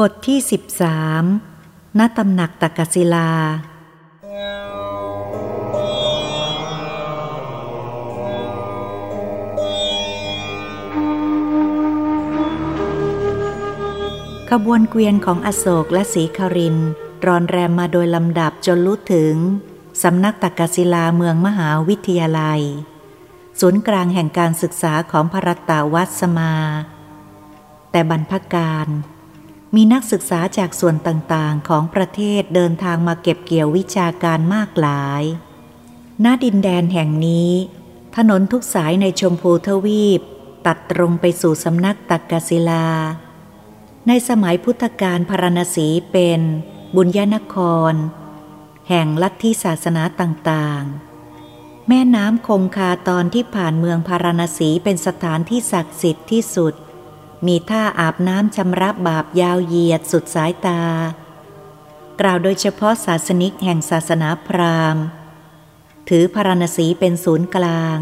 บทที่สิบสามณตำหนักตักศิลา ขบวนเกวียนของอโศกและศรีครินรอนแรมมาโดยลำดับจนรู้ถึง สำนักตักศิลาเมืองมหาวิทยาลัย ศูนย์กลางแห่งการศึกษาของพระรัตตวัสมา แต่บรรพการ มีนักศึกษาจากส่วนต่างๆ ของประเทศเดินทางมาเก็บเกี่ยววิชาการมากหลาย ณ ดินแดนแห่งนี้ ถนนทุกสายในชมพูทวีป ตัดตรงไปสู่สำนักตักกศิลา ในสมัยพุทธกาลพารณสีเป็นบุญญานคร แห่งลัทธิศาสนาต่างๆ แม่น้ำคงคาตอนที่ผ่านเมืองพารณสีเป็นสถานที่ศักดิ์สิทธิ์ที่สุด มีท่าอาบน้ำชำระบาปยาวเหยียดสุดสายตา กล่าวโดยเฉพาะศาสนิกแห่งศาสนาพราหมณ์ ถือพารณสีเป็นศูนย์กลาง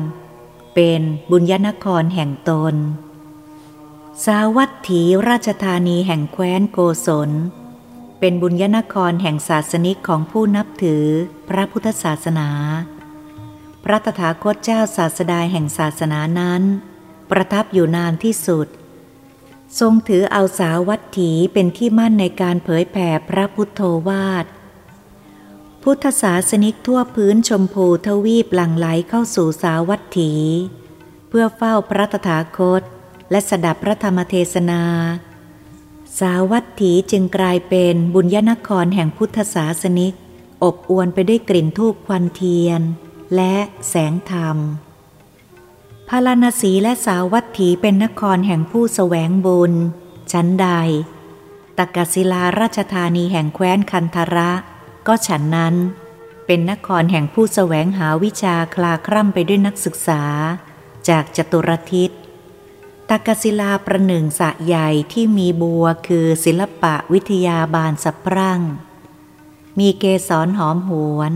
เป็นบุญญนครแห่งตน สาวัตถีราชธานีแห่งแคว้นโกศล เป็นบุญญนครแห่งศาสนิกของผู้นับถือพระพุทธศาสนา พระตถาคตเจ้าศาสดาแห่งศาสนานั้น ประทับอยู่นานที่สุด ทรงถือเอาสาวัตถีเป็นที่มั่นในการเผยแผ่พระพุทโธวาท พุทธศาสนิกทั่วพื้นชมพูทวีปหลั่งไหลเข้าสู่สาวัตถี เพื่อเฝ้าพระตถาคต และสดับพระธรรมเทศนา สาวัตถีจึงกลายเป็นบุญญนครแห่งพุทธศาสนิก อบอวลไปด้วยกลิ่นทูบควันเทียน และแสงธรรม พาราณสีและสาวัตถีเป็นนครแห่งผู้สแสวงบุญ ชั้นใดตักกศิลาราชธานีแห่งแคว้นคันธระ ก็ฉันนั้น เป็นนครแห่งผู้สแสวงหาวิชาคลาคร่ำไปด้วยนักศึกษา จากจตุรทิศตักกศิลาประหนึ่งสะใหญ่ที่มีบัวคือศิลปะวิทยาบาลสับพรั่ง มีเกสรหอมหวน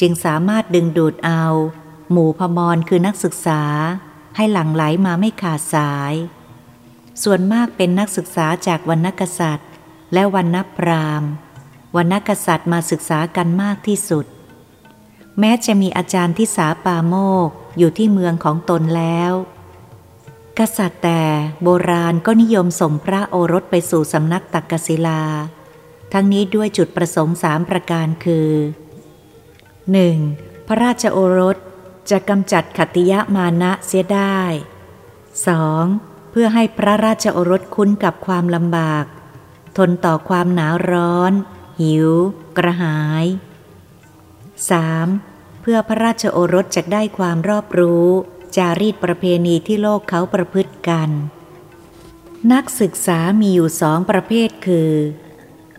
จึงสามารถดึงดูดเอา หมู่พมรคือนักศึกษา ให้หลั่งไหลมาไม่ขาดสาย ส่วนมากเป็นนักศึกษาจากวรรณกษัตริย์ และวรรณพราหมณ์วรรณกษัตริย์มาศึกษากันมากที่สุด แม้จะมีอาจารย์ที่สาปาโมกอยู่ที่เมืองของตนแล้ว กษัตริย์แต่โบราณก็นิยมส่งพระโอรสไปสู่สำนักตักกศิลา ทั้งนี้ด้วยจุดประสงค์สามประการคือ 1. พระราชโอรส จะกำจัดขัติยะมานะเสียได้ 2. เพื่อให้พระราชโอรสคุ้นกับความลำบาก ทนต่อความหนาวร้อน หิว กระหาย 3. เพื่อพระราชโอรสจะได้ความรอบรู้ จารีตประเพณีที่โลกเขาประพฤติกัน นักศึกษามีอยู่สองประเภทคือ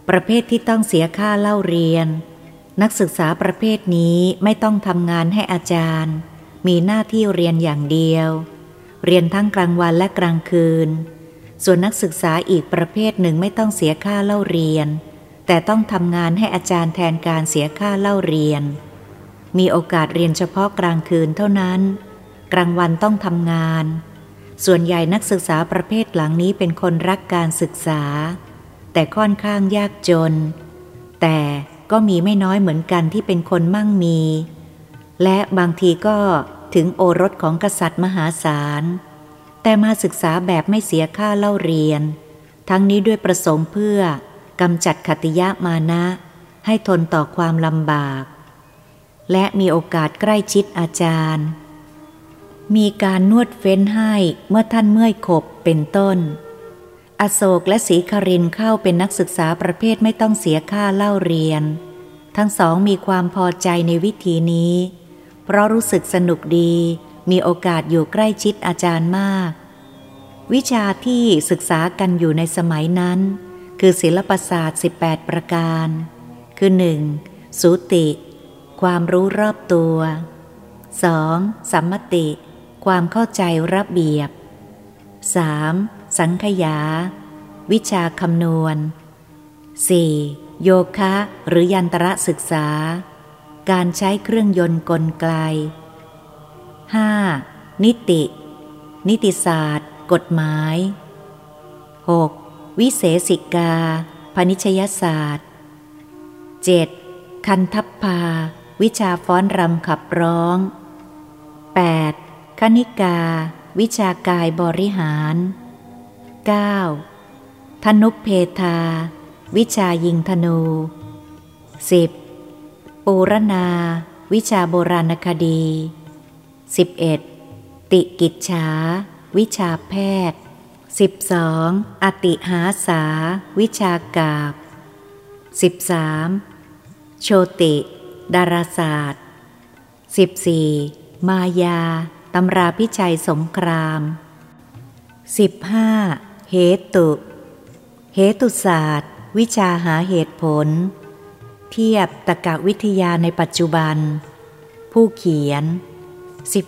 ประเภทที่ต้องเสียค่าเล่าเรียน นักศึกษาประเภทนี้ไม่ต้องทำงานให้อาจารย์ มีหน้าที่เรียนอย่างเดียว เรียนทั้งกลางวันและกลางคืน ส่วนนักศึกษาอีกประเภทหนึ่งไม่ต้องเสียค่าเล่าเรียน แต่ต้องทำงานให้อาจารย์แทนการเสียค่าเล่าเรียน มีโอกาสเรียนเฉพาะกลางคืนเท่านั้น กลางวันต้องทำงาน ส่วนใหญ่นักศึกษาประเภทหลังนี้เป็นคนรักการศึกษา แต่ค่อนข้างยากจน แต่ ก็มีไม่น้อยเหมือนกันที่เป็นคนมั่งมี และบางทีก็ถึงโอรสของกษัตริย์มหาศาล แต่มาศึกษาแบบไม่เสียค่าเล่าเรียน ทั้งนี้ด้วยประสงค์เพื่อกำจัดขติยะมานะ ให้ทนต่อความลำบาก และมีโอกาสใกล้ชิดอาจารย์ มีการนวดเฟ้นให้เมื่อท่านเมื่อยขบเป็นต้น อโศกและศรีครินเข้าเป็นนักศึกษาประเภทไม่ต้องเสียค่าเล่าเรียน ทั้งสองมีความพอใจในวิธีนี้ เพราะรู้สึกสนุกดี มีโอกาสอยู่ใกล้ชิดอาจารย์มาก วิชาที่ศึกษากันอยู่ในสมัยนั้น คือศิลปศาสตร์ 18 ประการ คือ 1. สูติ ความรู้รอบตัว 2. สัมมติ ความเข้าใจระเบียบ 3. สังขยา วิชาคำนวณ 4. โยคะหรือยันตระศึกษา การใช้เครื่องยนต์กลไก 5. นิติ นิติศาสตร์ กฎหมาย 6. วิเศษสิกาพนิชยศาสตร์ 7. คันทัพพา วิชาฟ้อนรำขับร้อง 8. คณิกา วิชากายบริหาร 9. ธนุเพทา วิชายิงธนู 10. ปูรณา วิชาโบราณคดี 11. ติกิจฉา วิชาแพทย์ 12. อติหาสา วิชากาบ 13. โชติ ดาราศาสตร์ 14. มายาตำราพิชัยสงคราม 15. เหตุ เหตุศาสตร์ วิชาหาเหตุผล เทียบตะกะวิทยาในปัจจุบัน ผู้เขียน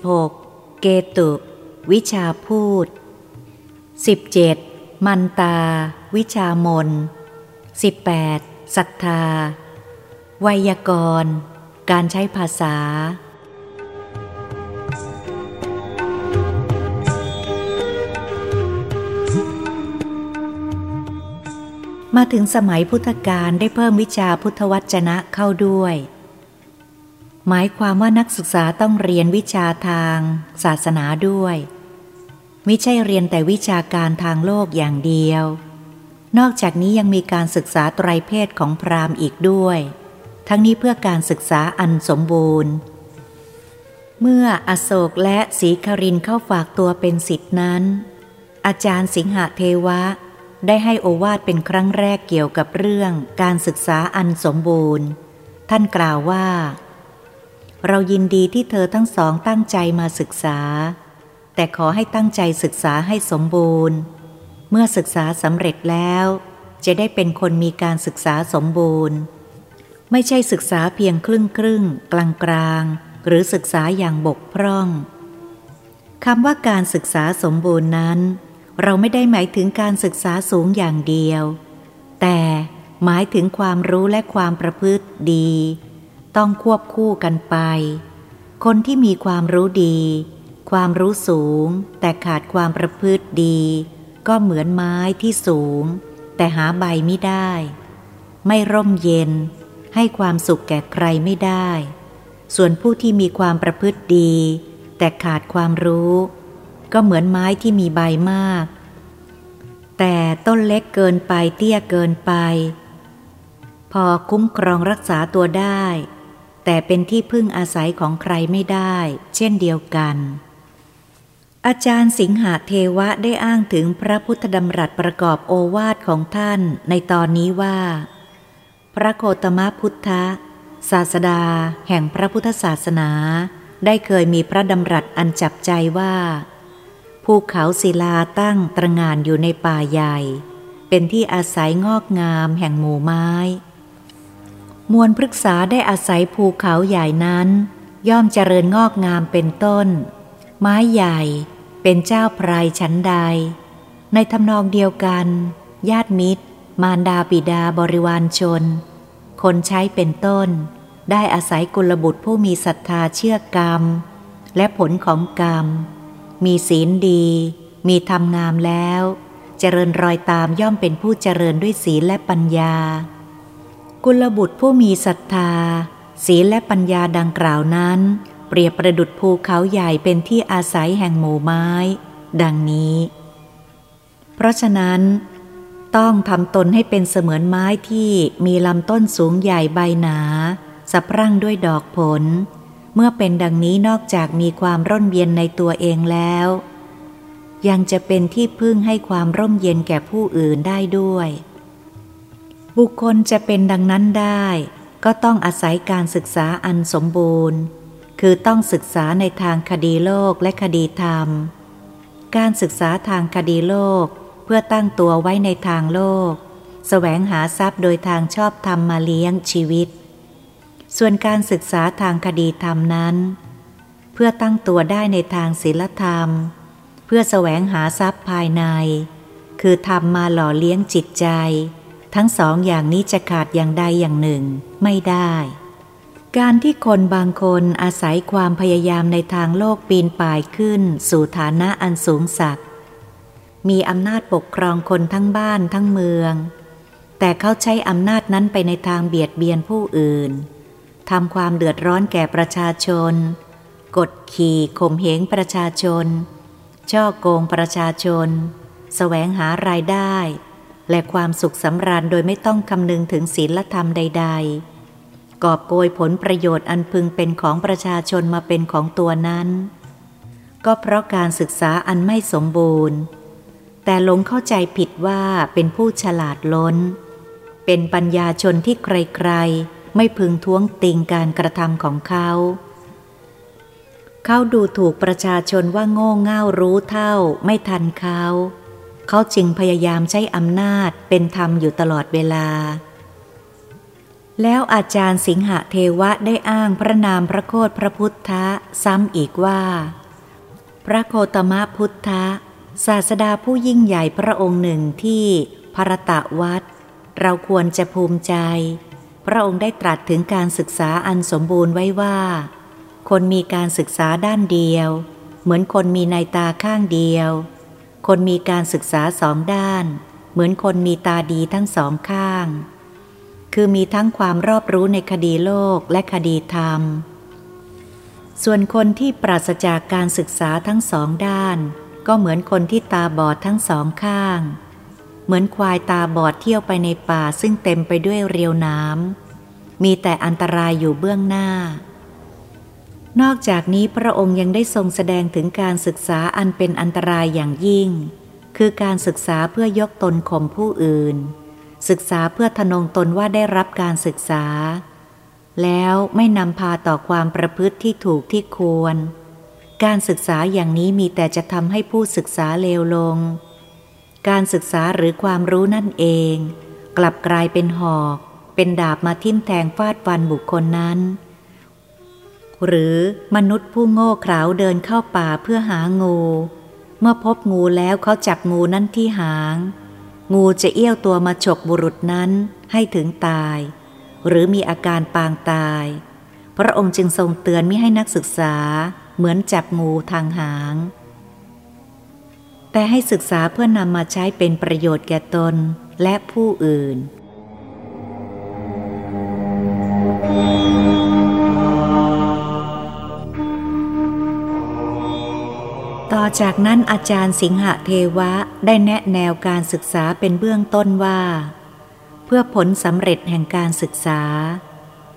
16. เกตุ วิชาพูด 17. มันตา วิชามน 18. ศรัทธาไวยากรณ์ การใช้ภาษา มาถึงสมัยพุทธกาลได้เพิ่มวิชาพุทธวจนะเข้าด้วย หมายความว่านักศึกษาต้องเรียนวิชาทาง ศาสนาด้วย ไม่ใช่เรียนแต่วิชาการทางโลกอย่างเดียว นอกจากนี้ยังมีการศึกษาไตรเพศของพราหมณ์อีกด้วย ทั้งนี้เพื่อการศึกษาอันสมบูรณ์ เมื่ออโศกและศรีครินเข้าฝากตัวเป็นสิทธินั้น อาจารย์สิงหเทวะ ได้ให้โอวาทเป็นครั้งแรกเกี่ยวกับเรื่องการศึกษาอันสมบูรณ์ ท่านกล่าวว่า เรายินดีที่เธอทั้งสองตั้งใจมาศึกษา แต่ขอให้ตั้งใจศึกษาให้สมบูรณ์ เมื่อศึกษาสำเร็จแล้ว จะได้เป็นคนมีการศึกษาสมบูรณ์ ไม่ใช่ศึกษาเพียงครึ่งครึ่งกลางกลางหรือศึกษาอย่างบกพร่องคำว่าการศึกษาสมบูรณ์นั้น เราไม่ได้หมายถึงการศึกษาสูงอย่างเดียว แต่หมายถึงความรู้และความประพฤติดี ต้องควบคู่กันไป คนที่มีความรู้ดี ความรู้สูง แต่ขาดความประพฤติดี ก็เหมือนไม้ที่สูง แต่หาใบไม่ได้ ไม่ร่มเย็น ให้ความสุขแก่ใครไม่ได้ ส่วนผู้ที่มีความประพฤติดี แต่ขาดความรู้ ก็เหมือนไม้ที่มีใบมาก แต่ต้นเล็กเกินไปเตี้ยเกินไป พอคุ้มครองรักษาตัวได้ แต่เป็นที่พึ่งอาศัยของใครไม่ได้ เช่นเดียวกัน อาจารย์สิงหาเทวะได้อ้างถึงพระพุทธดำรัสประกอบโอวาทของท่านในตอนนี้ว่า พระโคตมพุทธศาสดาแห่งพระพุทธศาสนาได้เคยมีพระดำรัสอันจับใจว่า ภูเขาศิลาตั้งตรงานอยู่ในป่าใหญ่ เป็นที่อาศัยงอกงามแห่งหมู่ไม้ มวลพฤกษาได้อาศัยภูเขาใหญ่นั้น ย่อมเจริญงอกงามเป็นต้น ไม้ใหญ่เป็นเจ้าพรายชั้นใด ในทำนองเดียวกัน ญาติมิตร มารดาปิดาบริวารชน คนใช้เป็นต้น ได้อาศัยกุลบุตรผู้มีศรัทธาเชื่อกรรม และผลของกรรม มีศีลดี มีธรรมงามแล้ว เจริญรอยตามย่อมเป็นผู้เจริญด้วยศีลและปัญญา กุลบุตรผู้มีศรัทธา ศีลและปัญญาดังกล่าวนั้น เปรียบประดุดภูเขาใหญ่เป็นที่อาศัยแห่งหมู่ไม้ ดังนี้ เพราะฉะนั้นต้องทำตนให้เป็นเสมือนไม้ที่มีลำต้นสูงใหญ่ใบหนาสะพรั่งด้วยดอกผล เมื่อเป็นดังนี้นอกจากมีความร่มเย็นในตัวเองแล้ว ยังจะเป็นที่พึ่งให้ความร่มเย็นแก่ผู้อื่นได้ด้วย บุคคลจะเป็นดังนั้นได้ ก็ต้องอาศัยการศึกษาอันสมบูรณ์ คือต้องศึกษาในทางคดีโลกและคดีธรรม การศึกษาทางคดีโลกเพื่อตั้งตัวไว้ในทางโลกสแสวงหาทรัพย์โดยทางชอบธรรมมาเลี้ยงชีวิต ส่วนการศึกษาทางคดีธรรมนั้น เพื่อตั้งตัวได้ในทางศีลธรรม เพื่อแสวงหาทรัพย์ภายใน คือทำมาหล่อเลี้ยงจิตใจ ทั้งสองอย่างนี้จะขาดอย่างใดอย่างหนึ่งไม่ได้ การที่คนบางคนอาศัยความพยายามในทางโลกปีนป่ายขึ้น สู่ฐานะอันสูงสักมีอำนาจปกครองคนทั้งบ้านทั้งเมือง แต่เขาใช้อำนาจนั้นไปในทางเบียดเบียนผู้อื่น ทำความเดือดร้อนแก่ประชาชน กดขี่ข่มเหงประชาชน ช่อโกงประชาชนสแสวงหารายได้ และความสุขสำราญโดยไม่ต้องคำนึงถึงศีลธรรมใด ๆ กอบโกยผลประโยชน์อันพึงเป็นของประชาชนมาเป็นของตัวนั้น ก็เพราะการศึกษาอันไม่สมบูรณ์ แต่หลงเข้าใจผิดว่าเป็นผู้ฉลาดล้น เป็นปัญญาชนที่ใครๆ ไม่พึงท้วงติงการกระทำของเขา เขาดูถูกประชาชนว่าโง่เง่ารู้เท่าไม่ทันเขา เขาจึงพยายามใช้อำนาจเป็นธรรมอยู่ตลอดเวลา แล้วอาจารย์สิงหเทวะได้อ้างพระนามพระโคดพระพุทธะซ้ำอีกว่า พระโคตมะพุทธะศาสดาผู้ยิ่งใหญ่พระองค์หนึ่งที่พรตะวัดเราควรจะภูมิใจ พระองค์ได้ตรัสถึงการศึกษาอันสมบูรณ์ไว้ว่า คนมีการศึกษาด้านเดียว เหมือนคนมีในตาข้างเดียว คนมีการศึกษาสองด้าน เหมือนคนมีตาดีทั้งสองข้าง คือมีทั้งความรอบรู้ในคดีโลกและคดีธรรม ส่วนคนที่ปราศจากการศึกษาทั้งสองด้าน ก็เหมือนคนที่ตาบอดทั้งสองข้าง เหมือนควายตาบอดเที่ยวไปในป่าซึ่งเต็มไปด้วยเรียวน้ำมีแต่อันตรายอยู่เบื้องหน้า นอกจากนี้พระองค์ยังได้ทรงแสดงถึงการศึกษาอันเป็นอันตรายอย่างยิ่ง คือการศึกษาเพื่อยกตนข่มผู้อื่น ศึกษาเพื่อทนงตนว่าได้รับการศึกษา แล้วไม่นำพาต่อความประพฤติที่ถูกที่ควร การศึกษาอย่างนี้มีแต่จะทำให้ผู้ศึกษาเลวลง การศึกษาหรือความรู้นั่นเอง กลับกลายเป็นหอก เป็นดาบมาทิ่มแทงฟาดฟันบุคคลนั้น หรือมนุษย์ผู้โง่เขลาเดินเข้าป่าเพื่อหางู เมื่อพบงูแล้วเขาจับงูนั้นที่หาง งูจะเอี้ยวตัวมาฉกบุรุษนั้นให้ถึงตาย หรือมีอาการปางตาย พระองค์จึงทรงเตือนไม่ให้นักศึกษาเหมือนจับงูทางหาง แต่ให้ศึกษาเพื่อนำมาใช้เป็นประโยชน์แก่ตนและผู้อื่น ต่อจากนั้นอาจารย์สิงหะเทวะได้แนะแนวการศึกษาเป็นเบื้องต้นว่า เพื่อผลสำเร็จแห่งการศึกษา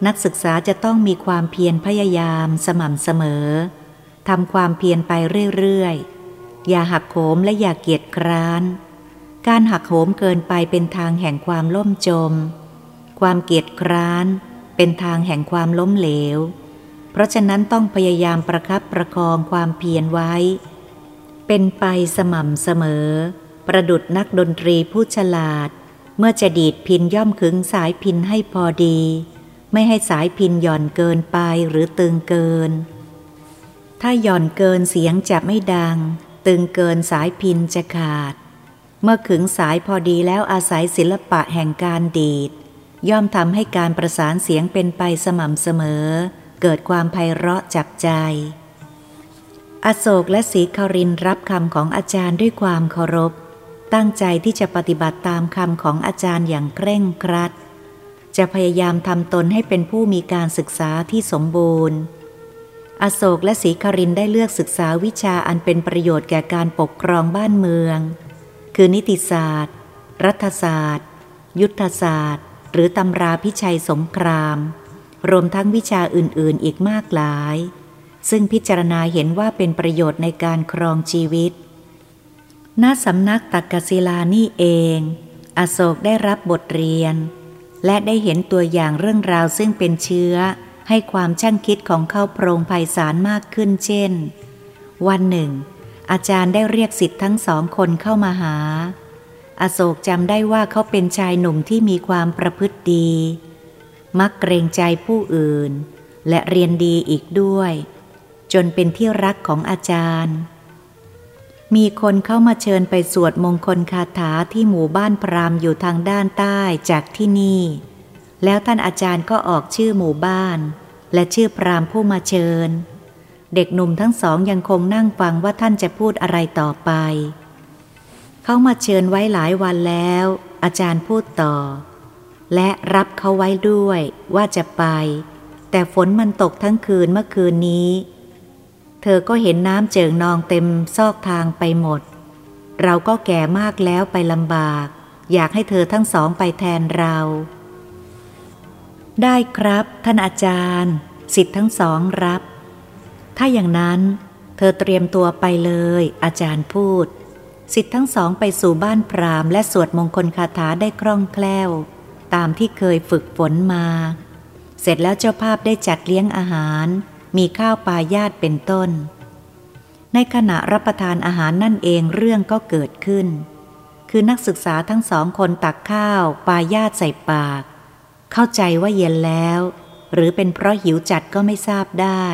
นักศึกษาจะต้องมีความเพียรพยายามสม่ำเสมอทำความเพียรไปเรื่อยๆ อย่าหักโหมและอย่าเกียจคร้าน การหักโหมเกินไปเป็นทางแห่งความล่มจม ความเกียจคร้าน เป็นทางแห่งความล้มเหลว เพราะฉะนั้นต้องพยายามประครับประคองความเพียรไว้ เป็นไปสม่ำเสมอ ประดุดนักดนตรีผู้ฉลาด เมื่อจะดีดพินย่อมขึงสายพินให้พอดี ไม่ให้สายพินหย่อนเกินไปหรือตึงเกิน ถ้าหย่อนเกินเสียงจะไม่ดัง ตึงเกินสายพินจะขาด เมื่อขึงสายพอดีแล้วอาศัยศิลปะแห่งการดีด ย่อมทำให้การประสานเสียงเป็นไปสม่ำเสมอ เกิดความไพเราะจับใจ อโศกและศรีครินรับคำของอาจารย์ด้วยความเคารพ ตั้งใจที่จะปฏิบัติตามคำของอาจารย์อย่างเคร่งครัด จะพยายามทำตนให้เป็นผู้มีการศึกษาที่สมบูรณ์ อโศกและศรีครินได้เลือกศึกษาวิชาอันเป็นประโยชน์แก่การปกครองบ้านเมือง คือนิติศาสตร์ รัฐศาสตร์ ยุทธศาสตร์ หรือตำราพิชัยสงคราม รวมทั้งวิชาอื่นๆอีกมากหลาย ซึ่งพิจารณาเห็นว่าเป็นประโยชน์ในการครองชีวิต ณ สำนักตักกศิลานี่เอง อโศกได้รับบทเรียน และได้เห็นตัวอย่างเรื่องราวซึ่งเป็นเชื้อ ให้ความช่างคิดของเขาโปร่งไพศาลมากขึ้นเช่น วันหนึ่ง อาจารย์ได้เรียกสิทธิ์ทั้งสองคนเข้ามาหา อโศกจำได้ว่าเขาเป็นชายหนุ่มที่มีความประพฤติดี มักเกรงใจผู้อื่น และเรียนดีอีกด้วย จนเป็นที่รักของอาจารย์ มีคนเข้ามาเชิญไปสวดมงคลคาถาที่หมู่บ้านพรามอยู่ทางด้านใต้จากที่นี่ แล้วท่านอาจารย์ก็ออกชื่อหมู่บ้าน และชื่อพรามผู้มาเชิญ เด็กหนุ่มทั้งสองยังคงนั่งฟังว่าท่านจะพูดอะไรต่อไป เขามาเชิญไว้หลายวันแล้ว อาจารย์พูดต่อ และรับเขาไว้ด้วยว่าจะไป แต่ฝนมันตกทั้งคืนเมื่อคืนนี้ เธอก็เห็นน้ำเจิ่งนองเต็มซอกทางไปหมด เราก็แก่มากแล้วไปลำบาก อยากให้เธอทั้งสองไปแทนเรา ได้ครับ ท่านอาจารย์ สิทธิ์ทั้งสองรับ ถ้าอย่างนั้น เธอเตรียมตัวไปเลย อาจารย์พูด สิทธิ์ทั้งสองไปสู่บ้านพรามและสวดมงคลคาถาได้คล่องแคล่ว ตามที่เคยฝึกฝนมา เสร็จแล้วเจ้าภาพได้จัดเลี้ยงอาหาร มีข้าวปลายาตเป็นต้น ในขณะรับประทานอาหารนั่นเองเรื่องก็เกิดขึ้น คือนักศึกษาทั้งสองคนตักข้าวปลายาตใส่ปาก เข้าใจว่าเย็นแล้ว หรือเป็นเพราะหิวจัดก็ไม่ทราบได้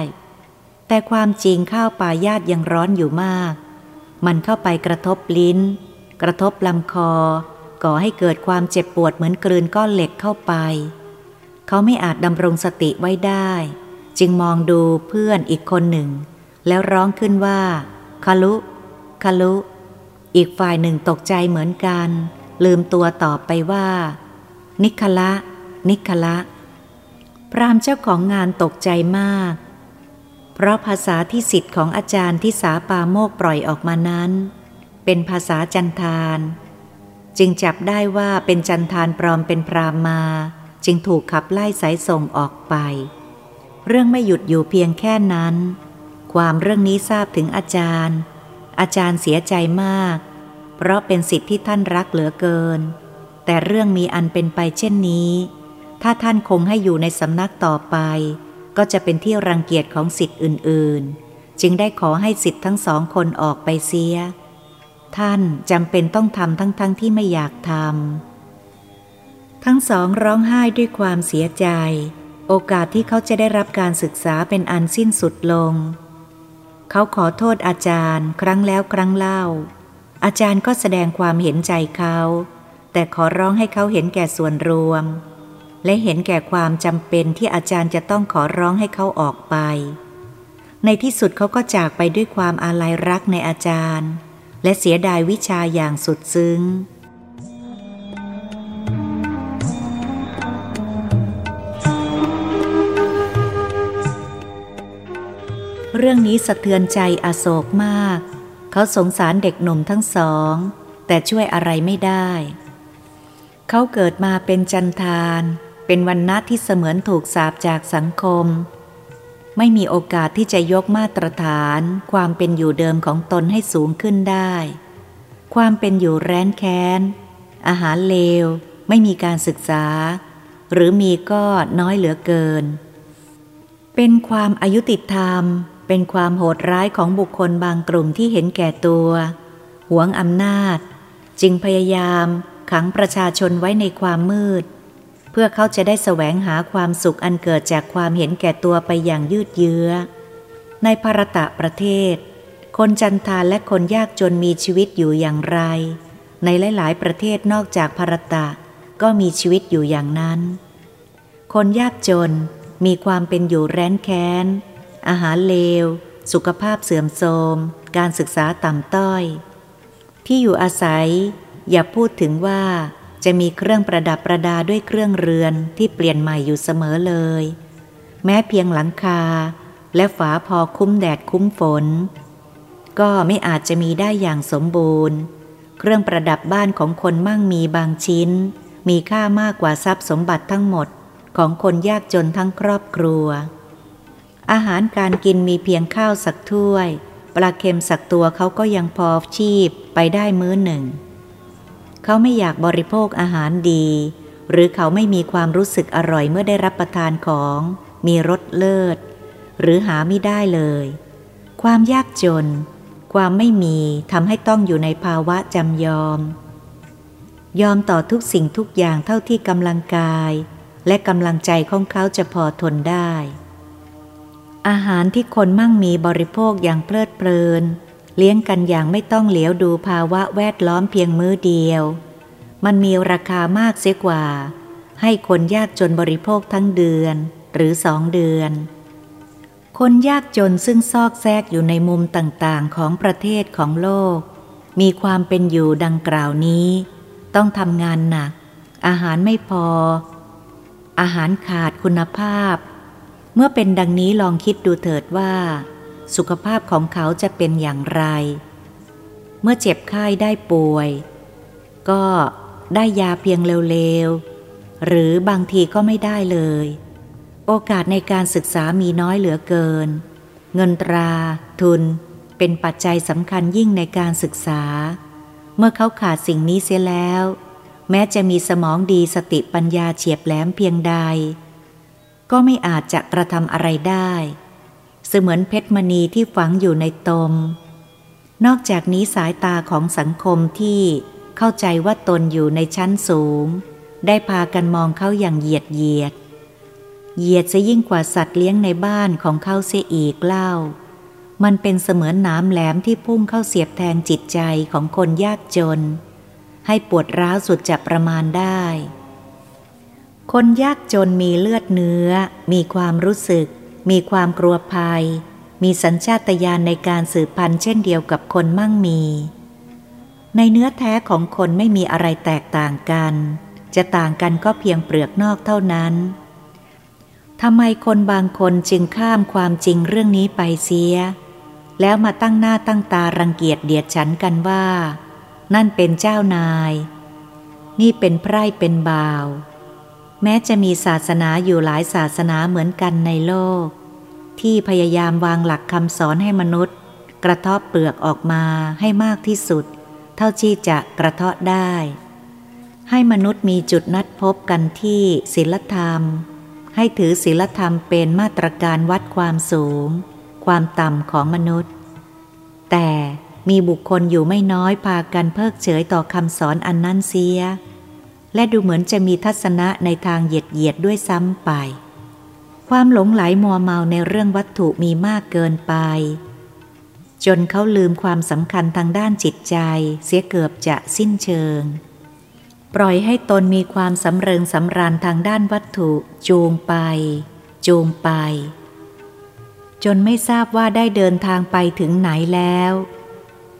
แต่ความจริงข้าวปลายาตยังร้อนอยู่มาก มันเข้าไปกระทบลิ้น กระทบลำคอ ก่อให้เกิดความเจ็บปวดเหมือนกลืนก้อนเหล็กเข้าไป เขาไม่อาจดำรงสติไว้ได้ จึงมองดูเพื่อนอีกคนหนึ่ง แล้วร้องขึ้นว่าคาลุคาลุอีกฝ่ายหนึ่งตกใจเหมือนกัน ลืมตัวตอบไปว่า นิคละ นิคละ พรามเจ้าของงานตกใจมาก เพราะภาษาที่สิทธิ์ของอาจารย์ที่สาปาโมกปล่อยออกมานั้น เป็นภาษาจันทาน จึงจับได้ว่าเป็นจันทานปลอมเป็นพรามมา จึงถูกขับไล่สายส่งออกไป เรื่องไม่หยุดอยู่เพียงแค่นั้น ความเรื่องนี้ทราบถึงอาจารย์ อาจารย์เสียใจมาก เพราะเป็นสิทธิ์ที่ท่านรักเหลือเกินแต่เรื่องมีอันเป็นไปเช่นนี้ ถ้าท่านคงให้อยู่ในสำนักต่อไป ก็จะเป็นที่รังเกียจของสิทธิ์อื่น ๆ จึงได้ขอให้สิทธิ์ทั้งสองคนออกไปเสีย ท่านจำเป็นต้องทำทั้งๆทที่ไม่อยากทำทั้งสองร้องไห้ด้วยความเสียใจ โอกาสที่เขาจะได้รับการศึกษาเป็นอันสิ้นสุดลง เขาขอโทษอาจารย์ ครั้งแล้วครั้งเล่า อาจารย์ก็แสดงความเห็นใจเขา แต่ขอร้องให้เขาเห็นแก่ส่วนรวม และเห็นแก่ความจำเป็นที่อาจารย์จะต้องขอร้องให้เขาออกไป ในที่สุดเขาก็จากไปด้วยความอาลัยรักในอาจารย์ และเสียดายวิชาอย่างสุดซึ้ง เรื่องนี้สะเทือนใจอโศกมาก เขาสงสารเด็กหนุ่มทั้งสอง แต่ช่วยอะไรไม่ได้ เขาเกิดมาเป็นจันทาน เป็นวันนัดที่เสมือนถูกสาบจากสังคม ไม่มีโอกาสที่จะยกมาตรฐาน ความเป็นอยู่เดิมของตนให้สูงขึ้นได้ ความเป็นอยู่แร้นแค้น อาหารเลว ไม่มีการศึกษา หรือมีก็น้อยเหลือเกิน เป็นความอายุติธรรม เป็นความโหดร้ายของบุคคลบางกลุ่มที่เห็นแก่ตัว หวงอำนาจ จึงพยายามขังประชาชนไว้ในความมืด เพื่อเขาจะได้แสวงหาความสุขอันเกิดจากความเห็นแก่ตัวไปอย่างยืดเยื้อ ในภารตะประเทศ คนจันทานและคนยากจนมีชีวิตอยู่อย่างไร ในหลายๆ ประเทศนอกจากภารตะก็มีชีวิตอยู่อย่างนั้น คนยากจนมีความเป็นอยู่แร้นแค้น อาหารเลว สุขภาพเสื่อมโทรม การศึกษาต่ำต้อย ที่อยู่อาศัย อย่าพูดถึงว่า จะมีเครื่องประดับประดาด้วยเครื่องเรือนที่เปลี่ยนใหม่อยู่เสมอเลย แม้เพียงหลังคา และฝาพอคุ้มแดดคุ้มฝน ก็ไม่อาจจะมีได้อย่างสมบูรณ์ เครื่องประดับบ้านของคนมั่งมีบางชิ้น มีค่ามากกว่าทรัพย์สมบัติทั้งหมดของคนยากจนทั้งครอบครัว อาหารการกินมีเพียงข้าวสักถ้วย ปลาเค็มสักตัวเขาก็ยังพอชีพไปได้มื้อหนึ่ง เขาไม่อยากบริโภคอาหารดี หรือเขาไม่มีความรู้สึกอร่อยเมื่อได้รับประทานของมีรสเลิศ หรือหาไม่ได้เลย ความยากจน ความไม่มีทำให้ต้องอยู่ในภาวะจำยอม ยอมต่อทุกสิ่งทุกอย่างเท่าที่กำลังกาย และกำลังใจของเขาจะพอทนได้ อาหารที่คนมั่งมีบริโภคอย่างเพลิดเพลิน เลี้ยงกันอย่างไม่ต้องเหลียวดูภาวะแวดล้อมเพียงมื้อเดียว มันมีราคามากเสียกว่า ให้คนยากจนบริโภคทั้งเดือนหรือสองเดือน คนยากจนซึ่งซอกแซกอยู่ในมุมต่างๆของประเทศของโลก มีความเป็นอยู่ดังกล่าวนี้ ต้องทำงานหนัก อาหารไม่พอ อาหารขาดคุณภาพ เมื่อเป็นดังนี้ลองคิดดูเถิดว่า สุขภาพของเขาจะเป็นอย่างไร เมื่อเจ็บไข้ได้ป่วย ก็ได้ยาเพียงเร็วๆ หรือบางทีก็ไม่ได้เลย โอกาสในการศึกษามีน้อยเหลือเกิน เงินตรา ทุน เป็นปัจจัยสำคัญยิ่งในการศึกษา เมื่อเขาขาดสิ่งนี้เสียแล้ว แม้จะมีสมองดีสติปัญญาเฉียบแหลมเพียงใด ก็ไม่อาจจะกระทำอะไรได้ เสมือนเพชรมณีที่ฝังอยู่ในตม นอกจากนี้สายตาของสังคมที่เข้าใจว่าตนอยู่ในชั้นสูง ได้พากันมองเขาอย่างเหยียดเหยียด เหยียดจะยิ่งกว่าสัตว์เลี้ยงในบ้านของเขาเสียอีกเล่า มันเป็นเสมือนน้ำแหลมที่พุ่งเข้าเสียบแทงจิตใจของคนยากจน ให้ปวดร้าวสุดจะประมาณได้คนยากจนมีเลือดเนื้อ มีความรู้สึก มีความกลัวภัย มีสัญชาตญาณในการสืบพันธุ์เช่นเดียวกับคนมั่งมี ในเนื้อแท้ของคนไม่มีอะไรแตกต่างกัน จะต่างกันก็เพียงเปลือกนอกเท่านั้นทำไมคนบางคนจึงข้ามความจริงเรื่องนี้ไปเสีย แล้วมาตั้งหน้าตั้งตารังเกียจเดียดฉันกันว่า นั่นเป็นเจ้านาย นี่เป็นไพร่เป็นบ่าว แม้จะมีศาสนาอยู่หลายศาสนาเหมือนกันในโลก ที่พยายามวางหลักคำสอนให้มนุษย์ กระทาะเปลือกออกมาให้มากที่สุด เท่าที่จะกระทาะได้ ให้มนุษย์มีจุดนัดพบกันที่ศีลธรรม ให้ถือศีลธรรมเป็นมาตรการวัดความสูง ความต่ำของมนุษย์ แต่มีบุคคลอยู่ไม่น้อยพากันเพิกเฉยต่อคำสอนอันนั้นเสีย และดูเหมือนจะมีทัศนะในทางเหยียดเหยียดด้วยซ้ำไป ความหลงไหลมัวเมาในเรื่องวัตถุมีมากเกินไป จนเขาลืมความสำคัญทางด้านจิตใจ เสียเกือบจะสิ้นเชิง ปล่อยให้ตนมีความสำเริงสำราญทางด้านวัตถุจูงไป จูงไป จนไม่ทราบว่าได้เดินทางไปถึงไหนแล้ว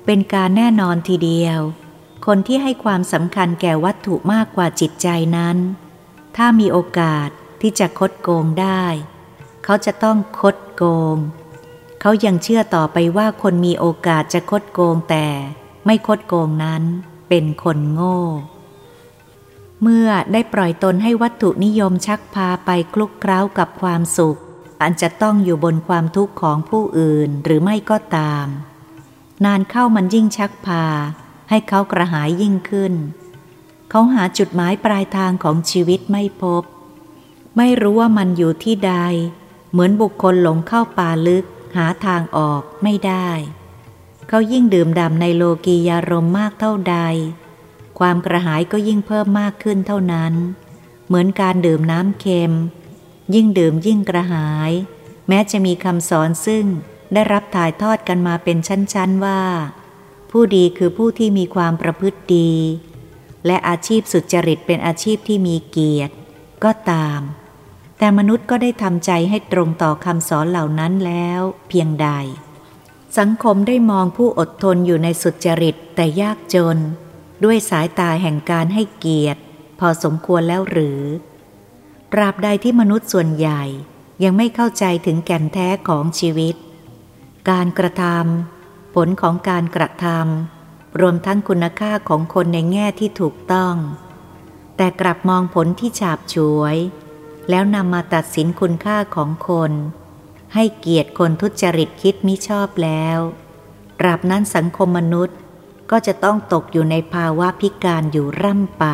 เป็นการแน่นอนทีเดียว คนที่ให้ความสำคัญแก่วัตถุมากกว่าจิตใจนั้น ถ้ามีโอกาสที่จะคดโกงได้ เขาจะต้องคดโกง เขายังเชื่อต่อไปว่าคนมีโอกาสจะคดโกงแต่ไม่คดโกงนั้นเป็นคนโง่ เมื่อได้ปล่อยตนให้วัตถุนิยมชักพาไปคลุกเคล้ากับความสุข อันจะต้องอยู่บนความทุกข์ของผู้อื่นหรือไม่ก็ตาม นานเข้ามันยิ่งชักพา ให้เขากระหายยิ่งขึ้น เขาหาจุดหมายปลายทางของชีวิตไม่พบ ไม่รู้ว่ามันอยู่ที่ใด เหมือนบุคคลหลงเข้าป่าลึก หาทางออกไม่ได้ เขายิ่งดื่มด่ำในโลกียารมมากเท่าใด ความกระหายก็ยิ่งเพิ่มมากขึ้นเท่านั้น เหมือนการดื่มน้ำเค็ม ยิ่งดื่มยิ่งกระหาย แม้จะมีคำสอนซึ่งได้รับถ่ายทอดกันมาเป็นชั้นๆว่า ผู้ดีคือผู้ที่มีความประพฤติดี และอาชีพสุจริตเป็นอาชีพที่มีเกียรติ ก็ตาม แต่มนุษย์ก็ได้ทำใจให้ตรงต่อคำสอนเหล่านั้นแล้วเพียงใด สังคมได้มองผู้อดทนอยู่ในสุจริตแต่ยากจน ด้วยสายตาแห่งการให้เกียรติ พอสมควรแล้วหรือตราบใดที่มนุษย์ส่วนใหญ่ยังไม่เข้าใจถึงแก่นแท้ของชีวิต การกระทำ ผลของการกระทำรวมทั้งคุณค่าของคนในแง่ที่ถูกต้อง แต่กลับมองผลที่ฉาบฉวย แล้วนำมาตัดสินคุณค่าของคน ให้เกียรติคนทุจริตคิดมิชอบแล้วตราบนั้นสังคมมนุษย์ก็จะต้องตกอยู่ในภาวะพิการอยู่ร่ำไป